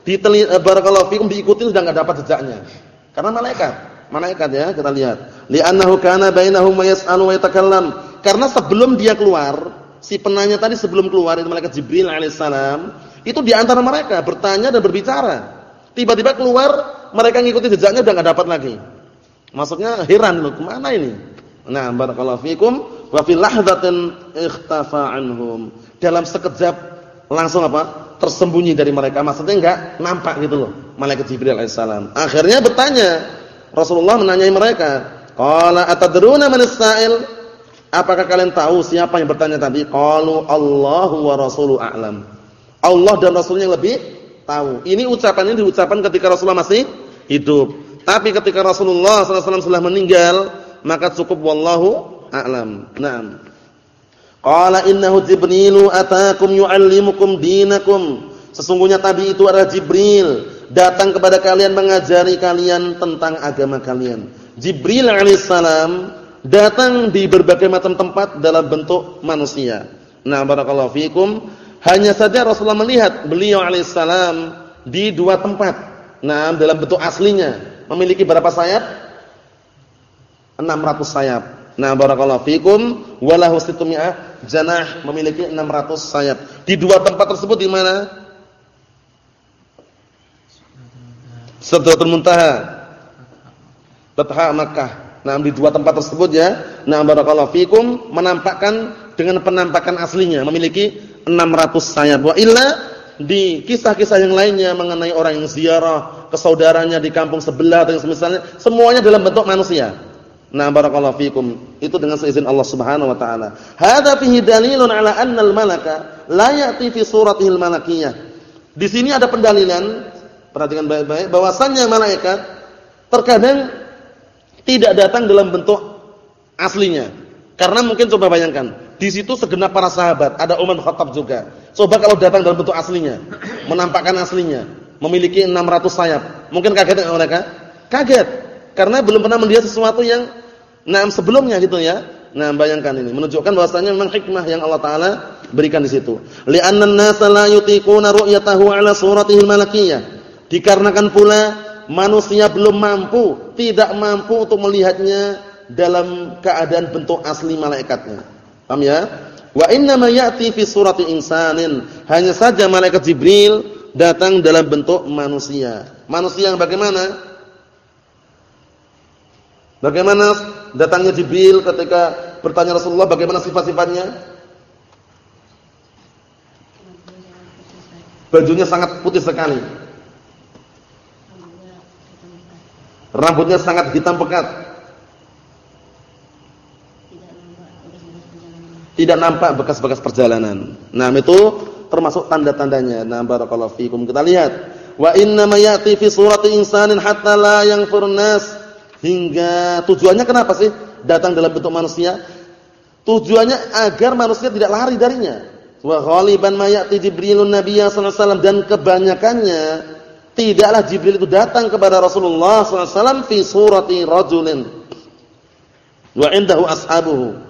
di eh, barakallahu fikum diikuti sudah enggak dapat jejaknya. Karena malaikat, malaikat ya kita lihat li'annahu kana bainahum wa yas'alu wa yatakallam. Karena sebelum dia keluar, si penanya tadi sebelum keluar itu malaikat Jibril alaihissalam, itu di antara mereka bertanya dan berbicara. Tiba-tiba keluar, mereka ngikuti jejaknya udah enggak dapat lagi. Maksudnya heran loh, ke mana ini? Nah, barakallahu fikum wa fi lahdatin ikhtafa anhum. Dalam sekejap langsung apa? tersembunyi dari mereka. Maksudnya enggak nampak gitu loh, malaikat Jibril alaihissalam. Akhirnya bertanya, Rasulullah menanyai mereka, Qala atadruna man as-sa'il? Apakah kalian tahu siapa yang bertanya tadi? Qalu Allahu wa rasuluhu a'lam. Allah dan Rasulnya yang lebih tahu. Ini ucapan ini diucapkan ketika Rasulullah masih hidup. Tapi ketika Rasulullah SAW sudah meninggal, maka cukup wallahu a'lam. Naam. Qala innahu Jibrilu atakum yu'allimukum dinakum. Sesungguhnya tadi itu adalah Jibril datang kepada kalian mengajari kalian tentang agama kalian. Jibril alaihissalam datang di berbagai macam tempat dalam bentuk manusia. Nah, barakallahu fikum. Hanya saja Rasulullah melihat beliau alaihissalam di dua tempat. Nah, dalam bentuk aslinya memiliki berapa sayap? 600 sayap. Nah, barakallahu fikum walahu situmi'ah janah memiliki 600 sayap. Di dua tempat tersebut di mana? Sidratul Muntaha Batha Makkah. Nah, di dua tempat tersebut ya, nah barakallahu fikum menampakkan dengan penampakan aslinya memiliki 600 sayap. Wa illa di kisah-kisah yang lainnya mengenai orang yang ziarah ke saudaranya di kampung sebelah atau semisalnya, semuanya dalam bentuk manusia. Nah, barakallahu fikum. Itu dengan seizin Allah Subhanahu wa taala. Hadza fihi dalilun ala anna al-malaka la ya'ti fi suratihil malakiyah. Di sini ada pendalilan, perhatikan baik-baik, bahwasannya malaikat terkadang tidak datang dalam bentuk aslinya. Karena mungkin coba bayangkan, di situ segenap para sahabat, ada Umar Khattab juga. Coba kalau datang dalam bentuk aslinya, menampakkan aslinya, memiliki 600 sayap. Mungkin kaget enggak mereka? Kaget. Karena belum pernah melihat sesuatu yang nah sebelumnya gitu ya. Nah, bayangkan ini menunjukkan bahwasanya memang hikmah yang Allah taala berikan di situ. Li'anna an-nasa la yutiquna ru'yatahu 'ala suratihi al-malakiyyah. Dikarenakan pula manusia belum mampu, tidak mampu untuk melihatnya dalam keadaan bentuk asli malaikatnya. Paham ya? Wa inna ma ya'ti fi surati insanin. Hanya saja malaikat Jibril datang dalam bentuk manusia. Manusia yang bagaimana? Bagaimana datangnya Jibril ketika bertanya Rasulullah bagaimana sifat-sifatnya? Bajunya sangat putih sekali. Rambutnya sangat hitam pekat. Tidak nampak bekas-bekas perjalanan. Nah, itu termasuk tanda-tandanya. Nah, barakallahu fikum. Kita lihat. Wa inna fi surati insanin hatta la yanfur nas. Hingga tujuannya kenapa sih datang dalam bentuk manusia? Tujuannya agar manusia tidak lari darinya. Wa ghaliban ma ya'ti Jibrilun Nabiyya sallallahu alaihi wasallam dan kebanyakannya tidaklah Jibril itu datang kepada Rasulullah sallallahu alaihi wasallam fi surati rajulin wa indahu ashabuhu.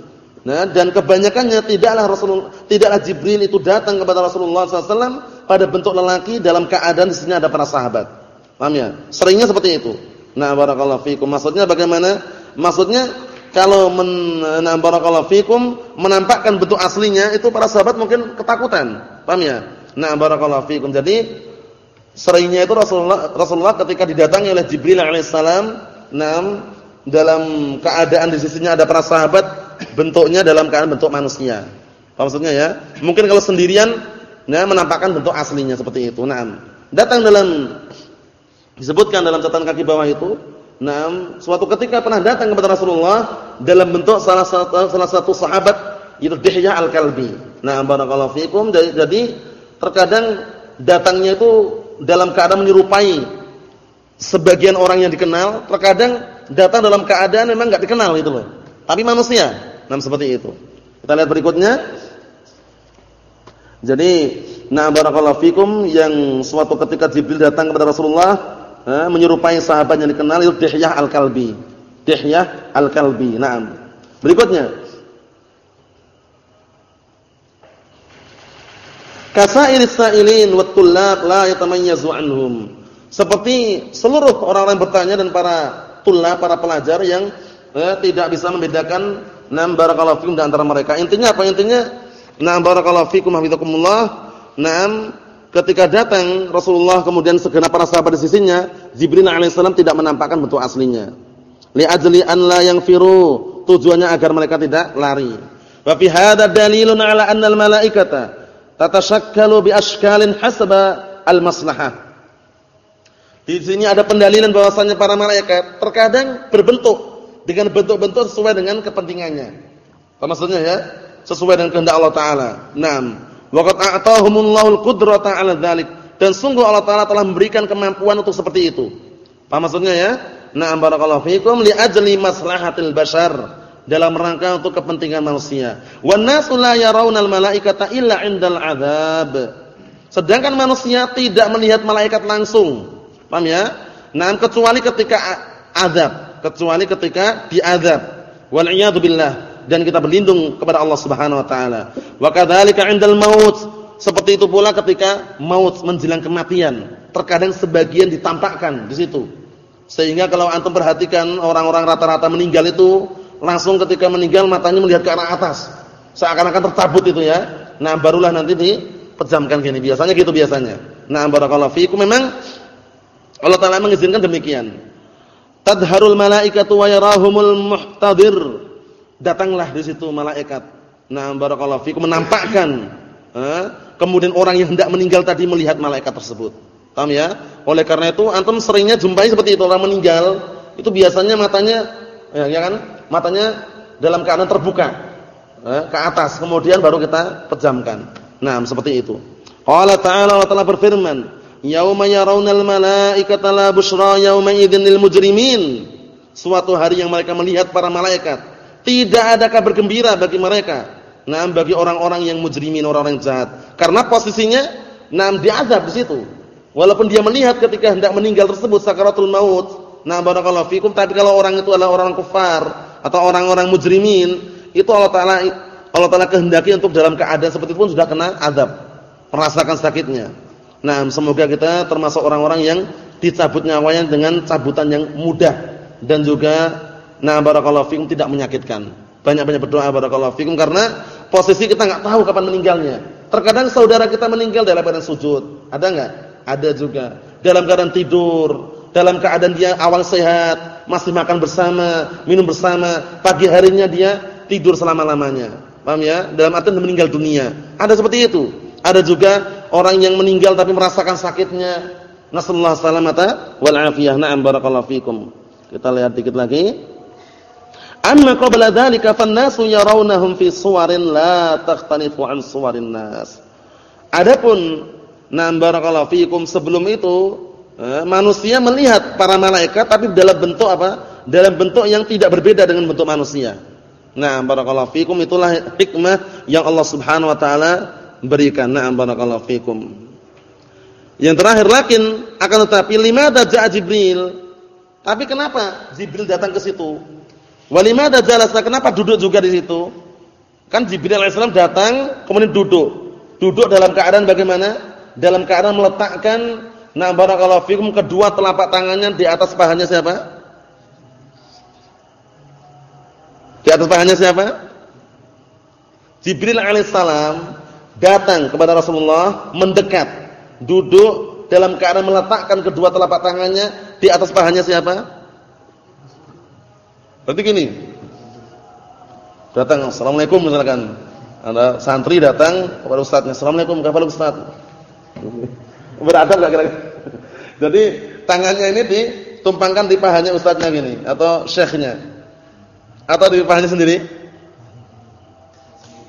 Nah, dan kebanyakannya tidaklah Rasulullah tidaklah Jibril itu datang kepada Rasulullah SAW pada bentuk lelaki dalam keadaan di sini ada para sahabat. Paham ya? Seringnya seperti itu. Nah, barakallahu fikum. Maksudnya bagaimana? Maksudnya kalau men, nah, barakallahu fikum menampakkan bentuk aslinya itu para sahabat mungkin ketakutan. Paham ya? Nah, barakallahu fikum. Jadi seringnya itu Rasulullah Rasulullah ketika didatangi oleh Jibril alaihissalam, nah, dalam keadaan di sisinya ada para sahabat bentuknya dalam keadaan bentuk manusia. Apa maksudnya ya? Mungkin kalau sendirian nah menampakkan bentuk aslinya seperti itu. Nah, datang dalam disebutkan dalam catatan kaki bawah itu, nah, suatu ketika pernah datang kepada Rasulullah dalam bentuk salah satu salah satu sahabat itu Dihyah Al-Kalbi. Nah, barakallahu fikum. Jadi, terkadang datangnya itu dalam keadaan menyerupai sebagian orang yang dikenal, terkadang datang dalam keadaan memang enggak dikenal itu loh. Tapi manusia. Nah, seperti itu. Kita lihat berikutnya. Jadi, nah barakallahu fikum yang suatu ketika Jibril datang kepada Rasulullah menyerupai sahabat yang dikenal itu Dihyah Al-Kalbi. Dihyah Al-Kalbi. Naam. Berikutnya. Kasairis sa'ilin wa tullab la yatamayyazu anhum. Seperti seluruh orang-orang bertanya dan para tullab, para pelajar yang eh, tidak bisa membedakan nam barakallahu fikum di antara mereka. Intinya apa? Intinya nam barakallahu fikum hafizakumullah. Nam ketika datang Rasulullah kemudian segenap para sahabat di sisinya, Jibril alaihissalam tidak menampakkan bentuk aslinya. Li ajli an la yang firu, tujuannya agar mereka tidak lari. Wa fi hadha dalilun ala anna al-malaikata tatashakkalu bi ashkalin hasaba al-maslahah. Di sini ada pendalilan bahwasanya para malaikat terkadang berbentuk dengan bentuk-bentuk sesuai dengan kepentingannya. Apa maksudnya ya? Sesuai dengan kehendak Allah taala. Naam. Wa qad a'tahumullahu al-qudrata 'ala dzalik. Dan sungguh Allah taala telah memberikan kemampuan untuk seperti itu. Apa maksudnya ya? Naam barakallahu fikum li ajli maslahatil bashar dalam rangka untuk kepentingan manusia. Wan nasu la yarawnal malaikata illa 'indal 'adzab. Sedangkan manusia tidak melihat malaikat langsung. Paham ya? Nah, kecuali ketika azab kecuali ketika diazab. Wal billah dan kita berlindung kepada Allah Subhanahu wa taala. Wa kadzalika 'indal maut, seperti itu pula ketika maut menjelang kematian. Terkadang sebagian ditampakkan di situ. Sehingga kalau antum perhatikan orang-orang rata-rata meninggal itu langsung ketika meninggal matanya melihat ke arah atas. Seakan-akan tercabut itu ya. Nah, barulah nanti dipejamkan gini. Biasanya gitu biasanya. Nah, barakallahu fiikum memang Allah taala mengizinkan demikian tadharul malaikatu wa yarahumul muhtadir datanglah di situ malaikat. Nah barakallahu fikum menampakkan eh, kemudian orang yang hendak meninggal tadi melihat malaikat tersebut. Paham ya? Oleh karena itu antum seringnya jumpai seperti itu orang meninggal itu biasanya matanya ya, ya kan? Matanya dalam keadaan terbuka eh, ke atas kemudian baru kita pejamkan. Nah seperti itu. Allah ta'ala Allah telah berfirman yauma yarawnal malaikata la busyra yauma idzin lil mujrimin. Suatu hari yang mereka melihat para malaikat, tidak ada kabar gembira bagi mereka. Nah, bagi orang-orang yang mujrimin, orang-orang jahat. Karena posisinya nah diazab di situ. Walaupun dia melihat ketika hendak meninggal tersebut sakaratul maut. Nah, barakallahu fikum, tapi kalau orang itu adalah orang kafir atau orang-orang mujrimin, itu Allah taala Allah Taala kehendaki untuk dalam keadaan seperti itu pun sudah kena azab, merasakan sakitnya. Nah, semoga kita termasuk orang-orang yang dicabut nyawanya dengan cabutan yang mudah dan juga nah barakallahu fikum tidak menyakitkan. Banyak-banyak berdoa barakallahu fikum karena posisi kita enggak tahu kapan meninggalnya. Terkadang saudara kita meninggal dalam keadaan sujud. Ada enggak? Ada juga. Dalam keadaan tidur, dalam keadaan dia awal sehat, masih makan bersama, minum bersama, pagi harinya dia tidur selama-lamanya. Paham ya? Dalam artian meninggal dunia. Ada seperti itu. Ada juga orang yang meninggal tapi merasakan sakitnya. Nasallahu salamata wal afiyah. Na'am barakallahu fikum. Kita lihat dikit lagi. Amma qabla dzalika fan-nasu yarawnahum fi suwarin la takhtanifu an suwarin nas. Adapun na'am barakallahu fikum sebelum itu eh, manusia melihat para malaikat tapi dalam bentuk apa? Dalam bentuk yang tidak berbeda dengan bentuk manusia. Nah, barakallahu fikum itulah hikmah yang Allah Subhanahu wa taala berikan. Nah, barakallahu fikum. Yang terakhir lakin akan tetapi lima ja'a Jibril. Tapi kenapa Jibril datang ke situ? Walimada jalasa? Kenapa duduk juga di situ? Kan Jibril alaihissalam datang kemudian duduk. Duduk dalam keadaan bagaimana? Dalam keadaan meletakkan na barakallahu fikum kedua telapak tangannya di atas pahanya siapa? Di atas pahanya siapa? Jibril alaihissalam datang kepada Rasulullah mendekat, duduk dalam keadaan meletakkan kedua telapak tangannya di atas pahanya siapa? Berarti gini. Datang, Assalamualaikum misalkan. Ada santri datang kepada ustaznya, Assalamualaikum, kapan ustaz? Beradab enggak kira-kira? <laughs> Jadi tangannya ini ditumpangkan di pahanya ustaznya gini atau syekhnya. Atau di pahanya sendiri?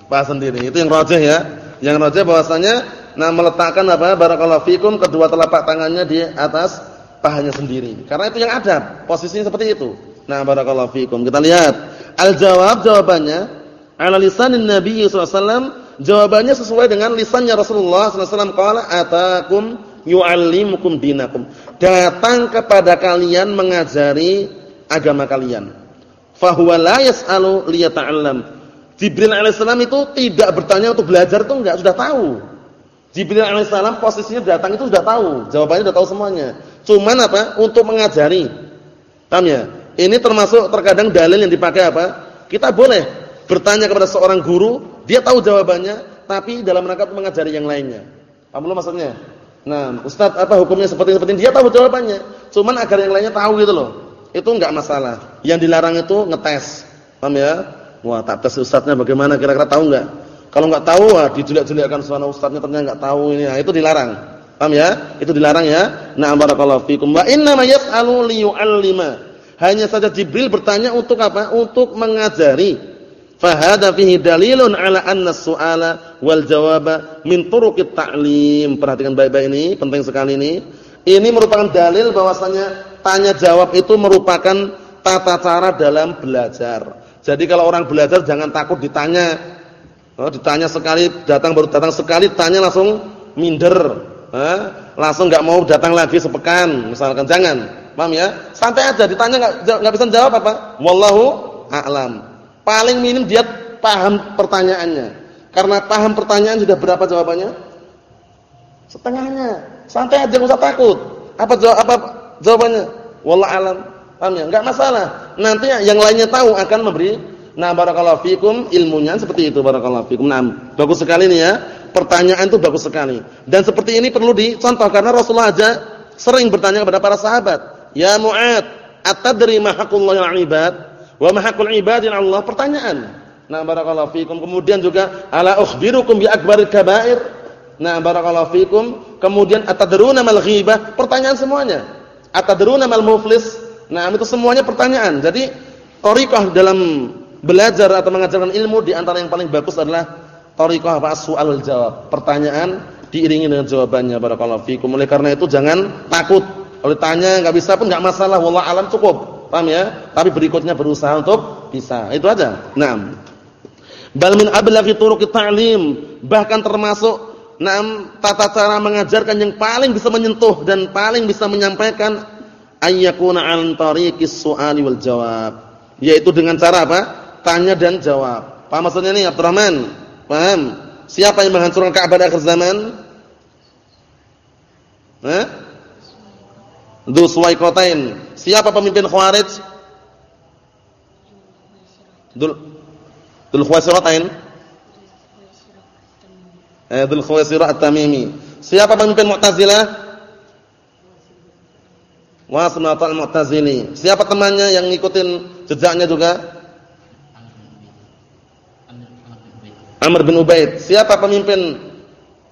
Paha sendiri. Itu yang rajih ya. Yang rajih bahwasanya nah meletakkan apa? Barakallahu fikum kedua telapak tangannya di atas pahanya sendiri. Karena itu yang adab, posisinya seperti itu. Nah, barakallahu fikum. Kita lihat al-jawab jawabannya ala lisanin Nabi SAW jawabannya sesuai dengan lisannya Rasulullah SAW qala atakum yu'allimukum dinakum. Datang kepada kalian mengajari agama kalian. Fahuwa la yas'alu liyata'allam. Jibril alaihissalam itu tidak bertanya untuk belajar itu enggak, sudah tahu. Jibril alaihissalam posisinya datang itu sudah tahu, jawabannya sudah tahu semuanya. Cuman apa? Untuk mengajari. Paham ya? Ini termasuk terkadang dalil yang dipakai apa? Kita boleh bertanya kepada seorang guru, dia tahu jawabannya, tapi dalam rangka mengajari yang lainnya. Paham belum maksudnya? Nah, Ustaz, apa hukumnya seperti seperti ini? Dia tahu jawabannya, cuman agar yang lainnya tahu gitu loh. Itu enggak masalah. Yang dilarang itu ngetes. Paham ya? Wah, tak tes ustaznya bagaimana kira-kira tahu enggak? Kalau enggak tahu, wah dijelek-jelekkan suara ustaznya ternyata enggak tahu ini. Nah, itu dilarang. Paham ya? Itu dilarang ya. Nah, barakallahu fikum. Wa inna ma yas'alu liyu'allima. Hanya saja Jibril bertanya untuk apa? Untuk mengajari. Fahada fihi dalilun ala anna su'ala wal jawaba min turuqit ta'lim. Perhatikan baik-baik ini, penting sekali ini. Ini merupakan dalil bahwasanya tanya jawab itu merupakan tata cara dalam belajar. Jadi kalau orang belajar jangan takut ditanya. Oh, ditanya sekali, datang baru datang sekali, tanya langsung minder. Eh? Langsung enggak mau datang lagi sepekan, misalkan jangan. Paham ya? Santai aja ditanya enggak enggak bisa jawab apa? Wallahu a'lam. Paling minim dia paham pertanyaannya. Karena paham pertanyaan sudah berapa jawabannya? Setengahnya. Santai aja enggak usah takut. Apa jawab apa jawabannya? Wallahu a'lam. Paham ya? Enggak masalah. Nanti yang lainnya tahu akan memberi Nah, barakallahu fikum ilmunya seperti itu barakallahu fikum. Nah, bagus sekali nih ya. Pertanyaan itu bagus sekali. Dan seperti ini perlu dicontoh karena Rasulullah aja sering bertanya kepada para sahabat. Ya Mu'ad, atadri ma haqqullahi 'alal ibad wa ma haqqul ibadi 'ala Allah? Pertanyaan. Nah, barakallahu fikum. Kemudian juga ala ukhbirukum bi akbaril kaba'ir? Nah, barakallahu fikum. Kemudian atadruna mal ghibah? Pertanyaan semuanya. Atadruna mal muflis? Nah, itu semuanya pertanyaan. Jadi, thariqah dalam belajar atau mengajarkan ilmu di antara yang paling bagus adalah thariqah apa? Soal jawab. Pertanyaan diiringi dengan jawabannya barakallahu fikum. Oleh karena itu jangan takut kalau ditanya enggak bisa pun enggak masalah, wallah alam cukup. Paham ya? Tapi berikutnya berusaha untuk bisa. Itu aja. Naam. Bal min ablaghi turuqit ta'lim, bahkan termasuk naam tata cara mengajarkan yang paling bisa menyentuh dan paling bisa menyampaikan ayyakuna 'an tariqis su'ali wal jawab. Yaitu dengan cara apa? Tanya dan jawab. Paham maksudnya ini Abdurrahman? Paham? Siapa yang menghancurkan Ka'bah akhir zaman? Dul Suwaikotain. Siapa pemimpin Khawarij? Dul Dul Khuwaisiratain. Eh, Dul Khuwaisirah At-Tamimi. Siapa pemimpin Mu'tazilah? Wasmatul Mu'tazili. Siapa temannya yang ngikutin jejaknya juga? Amr bin Ubaid. Siapa pemimpin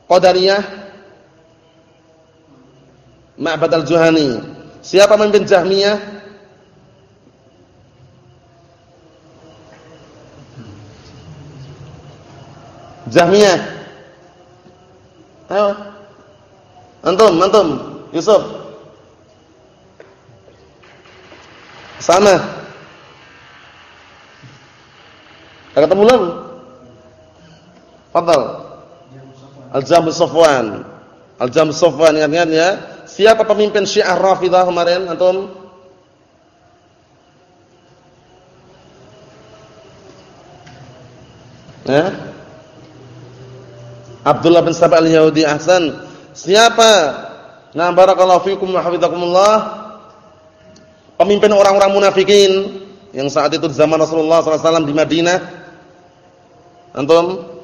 Qadariyah? Ma'bad al-Juhani. Siapa pemimpin Jahmiyah? Jahmiyah. Ayo. Antum, antum. Yusuf. Sana. Ada ketemu? Fadal. Al-Jam Safwan. Al-Jam Safwan ingat-ingat ya. Siapa pemimpin Syiah Rafidah kemarin antum? Ya? Abdullah bin Sabah al-Yahudi Ahsan. Siapa? Nah barakallahu fikum wa hafizakumullah pemimpin orang-orang munafikin yang saat itu zaman Rasulullah SAW di Madinah. Antum?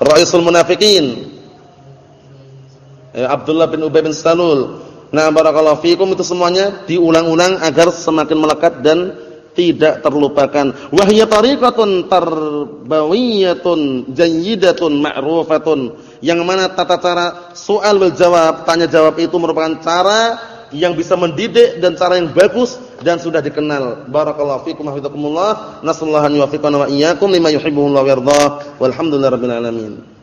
Raisul munafikin. Ya, Abdullah bin Ubay bin Salul. Nah, barakallahu fikum itu semuanya diulang-ulang agar semakin melekat dan tidak terlupakan. Wahya tariqatun tarbawiyatun jayyidatun ma'rufatun. Yang mana tata cara soal wal jawab, tanya jawab itu merupakan cara yang bisa mendidik dan cara yang bagus dan sudah dikenal. Barakallahu fikum wa hafizakumullah. Nasallahu an yuwaffiqana wa iyyakum lima yuhibbu wa yarda. Walhamdulillahirabbil alamin.